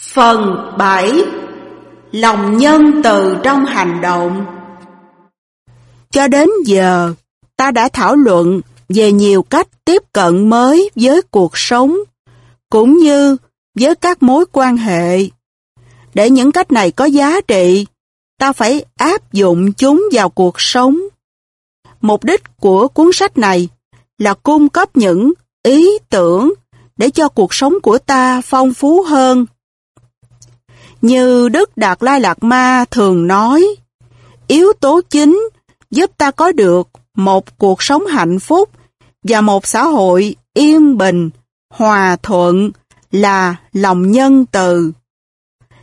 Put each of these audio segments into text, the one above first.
Phần 7 Lòng nhân từ trong hành động Cho đến giờ, ta đã thảo luận về nhiều cách tiếp cận mới với cuộc sống, cũng như với các mối quan hệ. Để những cách này có giá trị, ta phải áp dụng chúng vào cuộc sống. Mục đích của cuốn sách này là cung cấp những ý tưởng để cho cuộc sống của ta phong phú hơn. Như Đức Đạt Lai Lạt Ma thường nói, yếu tố chính giúp ta có được một cuộc sống hạnh phúc và một xã hội yên bình, hòa thuận là lòng nhân từ.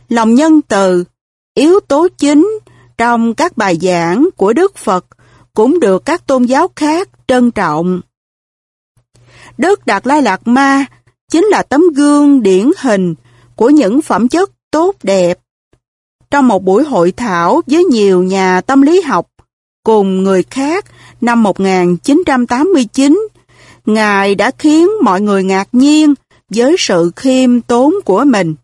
Lòng nhân từ, yếu tố chính trong các bài giảng của Đức Phật cũng được các tôn giáo khác trân trọng. Đức Đạt Lai Lạt Ma chính là tấm gương điển hình của những phẩm chất tốt đẹp. Trong một buổi hội thảo với nhiều nhà tâm lý học cùng người khác năm 1989, Ngài đã khiến mọi người ngạc nhiên với sự khiêm tốn của mình.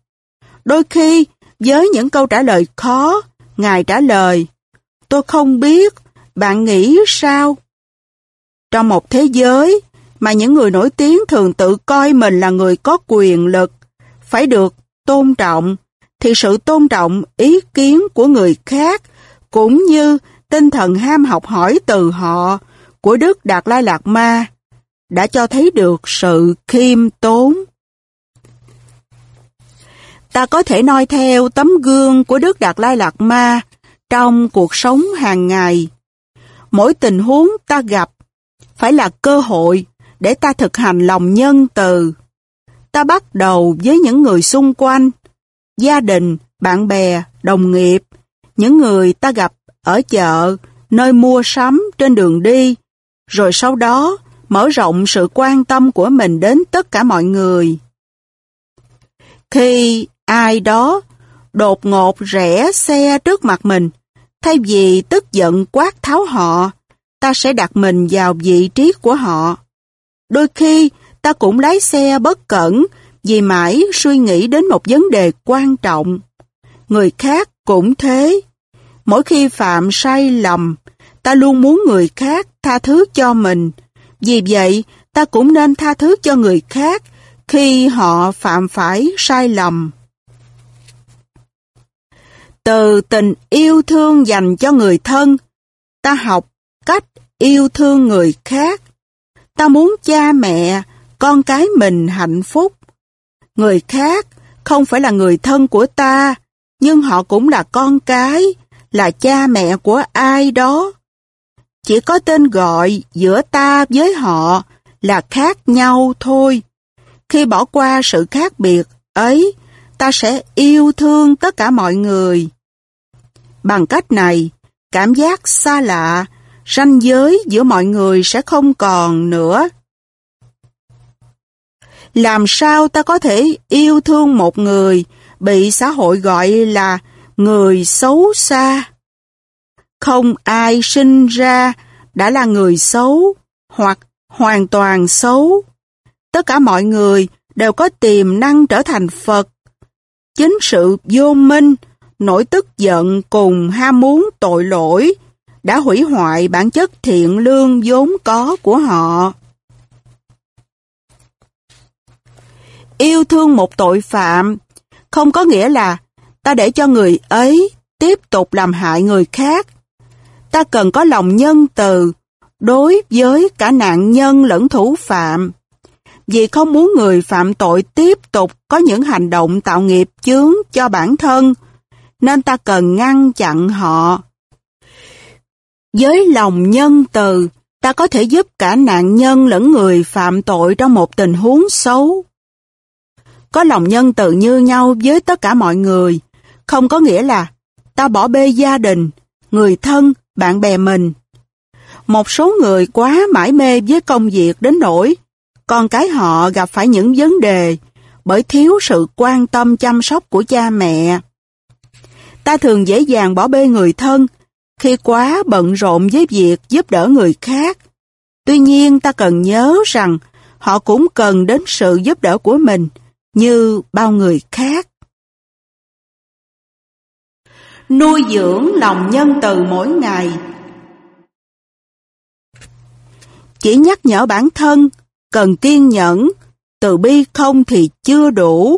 Đôi khi, với những câu trả lời khó, Ngài trả lời, tôi không biết, bạn nghĩ sao? Trong một thế giới mà những người nổi tiếng thường tự coi mình là người có quyền lực, phải được tôn trọng, thì sự tôn trọng ý kiến của người khác cũng như tinh thần ham học hỏi từ họ của Đức Đạt Lai Lạt Ma đã cho thấy được sự khiêm tốn. Ta có thể noi theo tấm gương của Đức Đạt Lai Lạt Ma trong cuộc sống hàng ngày. Mỗi tình huống ta gặp phải là cơ hội để ta thực hành lòng nhân từ. Ta bắt đầu với những người xung quanh, gia đình, bạn bè, đồng nghiệp, những người ta gặp ở chợ, nơi mua sắm, trên đường đi, rồi sau đó mở rộng sự quan tâm của mình đến tất cả mọi người. Khi ai đó đột ngột rẽ xe trước mặt mình, thay vì tức giận quát tháo họ, ta sẽ đặt mình vào vị trí của họ. Đôi khi, ta cũng lái xe bất cẩn vì mãi suy nghĩ đến một vấn đề quan trọng. Người khác cũng thế. Mỗi khi phạm sai lầm, ta luôn muốn người khác tha thứ cho mình. Vì vậy, ta cũng nên tha thứ cho người khác khi họ phạm phải sai lầm. Từ tình yêu thương dành cho người thân, ta học cách yêu thương người khác. Ta muốn cha mẹ, con cái mình hạnh phúc. Người khác không phải là người thân của ta, nhưng họ cũng là con cái, là cha mẹ của ai đó. Chỉ có tên gọi giữa ta với họ là khác nhau thôi. Khi bỏ qua sự khác biệt ấy, ta sẽ yêu thương tất cả mọi người. Bằng cách này, cảm giác xa lạ, ranh giới giữa mọi người sẽ không còn nữa. Làm sao ta có thể yêu thương một người bị xã hội gọi là người xấu xa? Không ai sinh ra đã là người xấu hoặc hoàn toàn xấu. Tất cả mọi người đều có tiềm năng trở thành Phật. Chính sự vô minh, nỗi tức giận cùng ham muốn tội lỗi đã hủy hoại bản chất thiện lương vốn có của họ. Yêu thương một tội phạm không có nghĩa là ta để cho người ấy tiếp tục làm hại người khác. Ta cần có lòng nhân từ đối với cả nạn nhân lẫn thủ phạm. Vì không muốn người phạm tội tiếp tục có những hành động tạo nghiệp chướng cho bản thân, nên ta cần ngăn chặn họ. Với lòng nhân từ, ta có thể giúp cả nạn nhân lẫn người phạm tội trong một tình huống xấu. Có lòng nhân từ như nhau với tất cả mọi người, không có nghĩa là ta bỏ bê gia đình, người thân, bạn bè mình. Một số người quá mãi mê với công việc đến nỗi con cái họ gặp phải những vấn đề bởi thiếu sự quan tâm chăm sóc của cha mẹ. Ta thường dễ dàng bỏ bê người thân khi quá bận rộn với việc giúp đỡ người khác. Tuy nhiên ta cần nhớ rằng họ cũng cần đến sự giúp đỡ của mình như bao người khác. nuôi dưỡng lòng nhân từ mỗi ngày. Chỉ nhắc nhở bản thân, cần kiên nhẫn, từ bi không thì chưa đủ,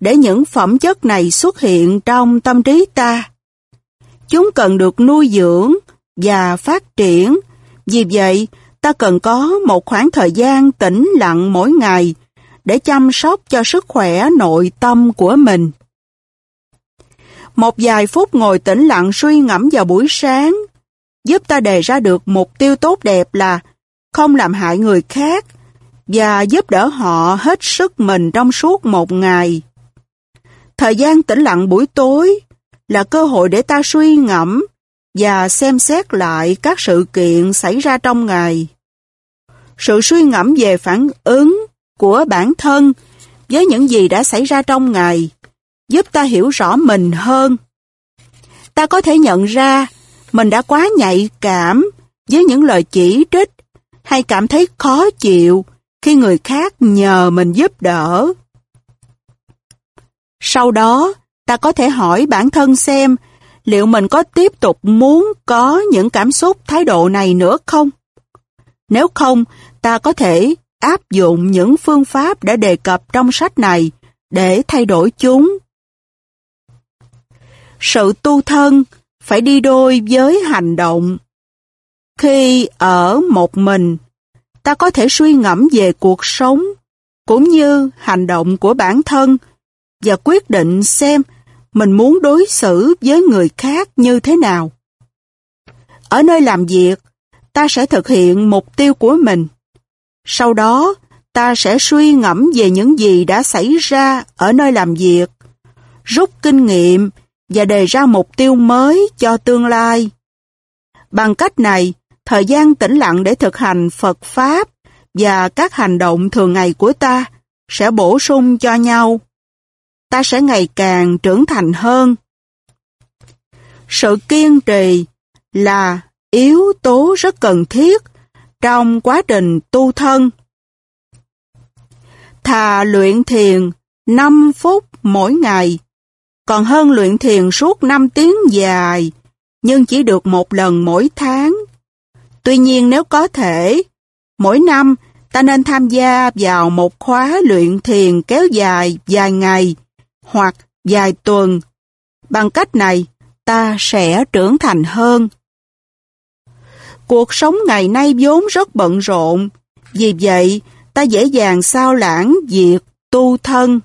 để những phẩm chất này xuất hiện trong tâm trí ta. Chúng cần được nuôi dưỡng và phát triển, vì vậy ta cần có một khoảng thời gian tĩnh lặng mỗi ngày để chăm sóc cho sức khỏe nội tâm của mình. Một vài phút ngồi tĩnh lặng suy ngẫm vào buổi sáng, giúp ta đề ra được mục tiêu tốt đẹp là không làm hại người khác và giúp đỡ họ hết sức mình trong suốt một ngày. Thời gian tĩnh lặng buổi tối là cơ hội để ta suy ngẫm và xem xét lại các sự kiện xảy ra trong ngày. Sự suy ngẫm về phản ứng của bản thân với những gì đã xảy ra trong ngày giúp ta hiểu rõ mình hơn. Ta có thể nhận ra mình đã quá nhạy cảm với những lời chỉ trích hay cảm thấy khó chịu khi người khác nhờ mình giúp đỡ. Sau đó, ta có thể hỏi bản thân xem liệu mình có tiếp tục muốn có những cảm xúc thái độ này nữa không? Nếu không, ta có thể áp dụng những phương pháp đã đề cập trong sách này để thay đổi chúng. Sự tu thân phải đi đôi với hành động. Khi ở một mình, ta có thể suy ngẫm về cuộc sống cũng như hành động của bản thân và quyết định xem mình muốn đối xử với người khác như thế nào. Ở nơi làm việc, ta sẽ thực hiện mục tiêu của mình. Sau đó, ta sẽ suy ngẫm về những gì đã xảy ra ở nơi làm việc, rút kinh nghiệm và đề ra mục tiêu mới cho tương lai. Bằng cách này, thời gian tĩnh lặng để thực hành Phật Pháp và các hành động thường ngày của ta sẽ bổ sung cho nhau. Ta sẽ ngày càng trưởng thành hơn. Sự kiên trì là yếu tố rất cần thiết trong quá trình tu thân. Thà luyện thiền 5 phút mỗi ngày, còn hơn luyện thiền suốt 5 tiếng dài, nhưng chỉ được một lần mỗi tháng. Tuy nhiên nếu có thể, mỗi năm ta nên tham gia vào một khóa luyện thiền kéo dài vài ngày hoặc vài tuần. Bằng cách này, ta sẽ trưởng thành hơn. Cuộc sống ngày nay vốn rất bận rộn, vì vậy ta dễ dàng sao lãng việc tu thân.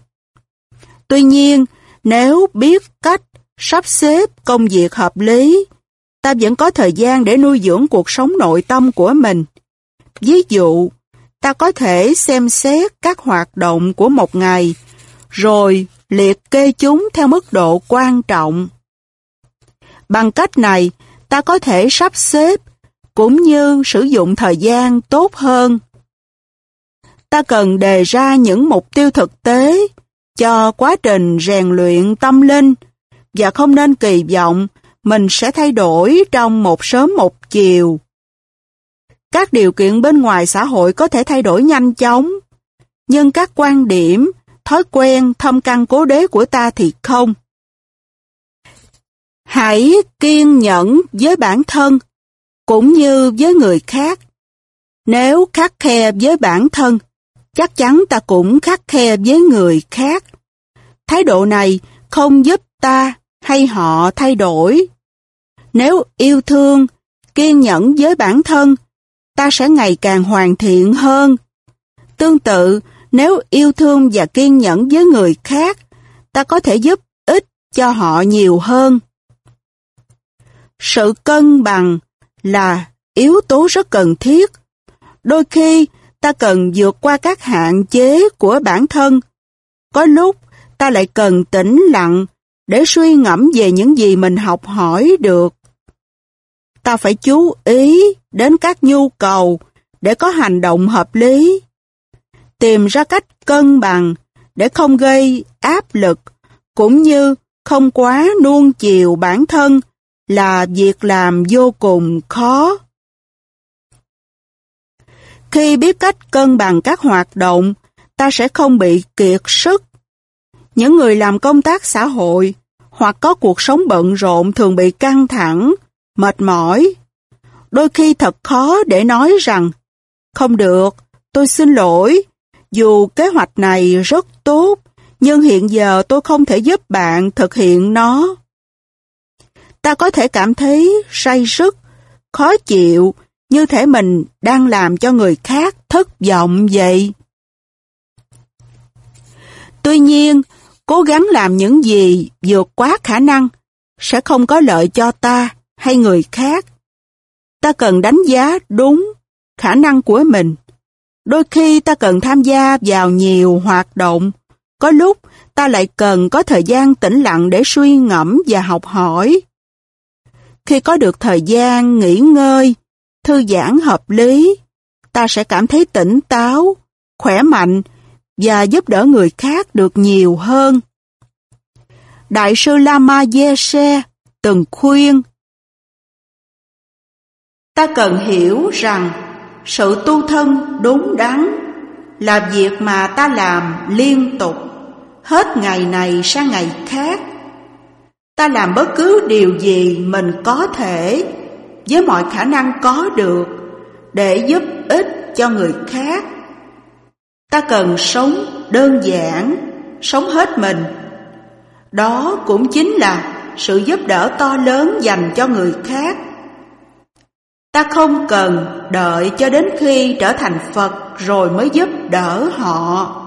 Tuy nhiên, nếu biết cách sắp xếp công việc hợp lý, ta vẫn có thời gian để nuôi dưỡng cuộc sống nội tâm của mình. Ví dụ, ta có thể xem xét các hoạt động của một ngày, rồi liệt kê chúng theo mức độ quan trọng. Bằng cách này, ta có thể sắp xếp cũng như sử dụng thời gian tốt hơn. Ta cần đề ra những mục tiêu thực tế cho quá trình rèn luyện tâm linh và không nên kỳ vọng mình sẽ thay đổi trong một sớm một chiều. Các điều kiện bên ngoài xã hội có thể thay đổi nhanh chóng, nhưng các quan điểm, thói quen, thâm căn cố đế của ta thì không. Hãy kiên nhẫn với bản thân, cũng như với người khác. Nếu khắc khe với bản thân, chắc chắn ta cũng khắc khe với người khác. Thái độ này không giúp ta hay họ thay đổi. Nếu yêu thương, kiên nhẫn với bản thân, ta sẽ ngày càng hoàn thiện hơn. Tương tự, nếu yêu thương và kiên nhẫn với người khác, ta có thể giúp ích cho họ nhiều hơn. Sự cân bằng là yếu tố rất cần thiết. Đôi khi, ta cần vượt qua các hạn chế của bản thân. Có lúc, ta lại cần tĩnh lặng để suy ngẫm về những gì mình học hỏi được. Ta phải chú ý đến các nhu cầu để có hành động hợp lý. Tìm ra cách cân bằng để không gây áp lực cũng như không quá nuông chiều bản thân là việc làm vô cùng khó. Khi biết cách cân bằng các hoạt động, ta sẽ không bị kiệt sức. Những người làm công tác xã hội hoặc có cuộc sống bận rộn thường bị căng thẳng, mệt mỏi. Đôi khi thật khó để nói rằng, không được, tôi xin lỗi, dù kế hoạch này rất tốt, nhưng hiện giờ tôi không thể giúp bạn thực hiện nó. Ta có thể cảm thấy say sức, khó chịu, như thể mình đang làm cho người khác thất vọng vậy. Tuy nhiên, cố gắng làm những gì vượt quá khả năng sẽ không có lợi cho ta hay người khác. Ta cần đánh giá đúng khả năng của mình. Đôi khi ta cần tham gia vào nhiều hoạt động, có lúc ta lại cần có thời gian tĩnh lặng để suy ngẫm và học hỏi. Khi có được thời gian nghỉ ngơi, thư giãn hợp lý, ta sẽ cảm thấy tỉnh táo, khỏe mạnh và giúp đỡ người khác được nhiều hơn. Đại sư Lama Yeshe từng khuyên Ta cần hiểu rằng sự tu thân đúng đắn là việc mà ta làm liên tục, hết ngày này sang ngày khác. Ta làm bất cứ điều gì mình có thể với mọi khả năng có được để giúp ích cho người khác. Ta cần sống đơn giản, sống hết mình. Đó cũng chính là sự giúp đỡ to lớn dành cho người khác. Ta không cần đợi cho đến khi trở thành Phật rồi mới giúp đỡ họ.